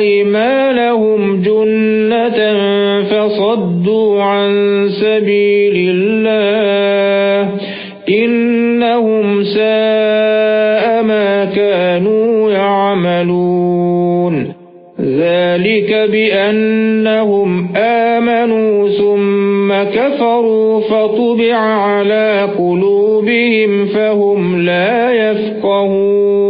أيمانهم جنة فصدوا عن سبيل الله إنهم ساء ما كانوا يعملون ذلك بأنهم آمنوا ثم كفروا فطبع على قلوبهم فهم لا يفقهون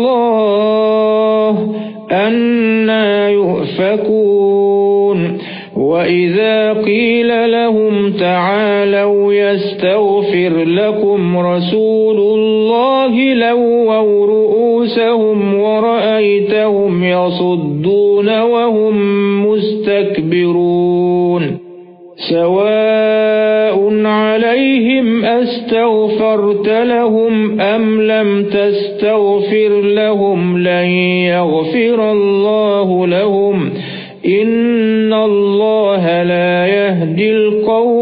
لَهُمْ تَعَالَوْا يَسْتَغْفِرْ لَكُمْ رَسُولُ اللَّهِ لَوَّوْا رُؤُوسَهُمْ وَرَأَيْتَهُمْ يَصُدُّونَ وَهُمْ مُسْتَكْبِرُونَ. سَوَاءٌ عَلَيْهِمْ أَسْتَغْفَرْتَ لَهُمْ أَمْ لَمْ تَسْتَغْفِرْ لَهُمْ لَن يَغْفِرَ اللَّهُ لَهُمْ. إِنَّ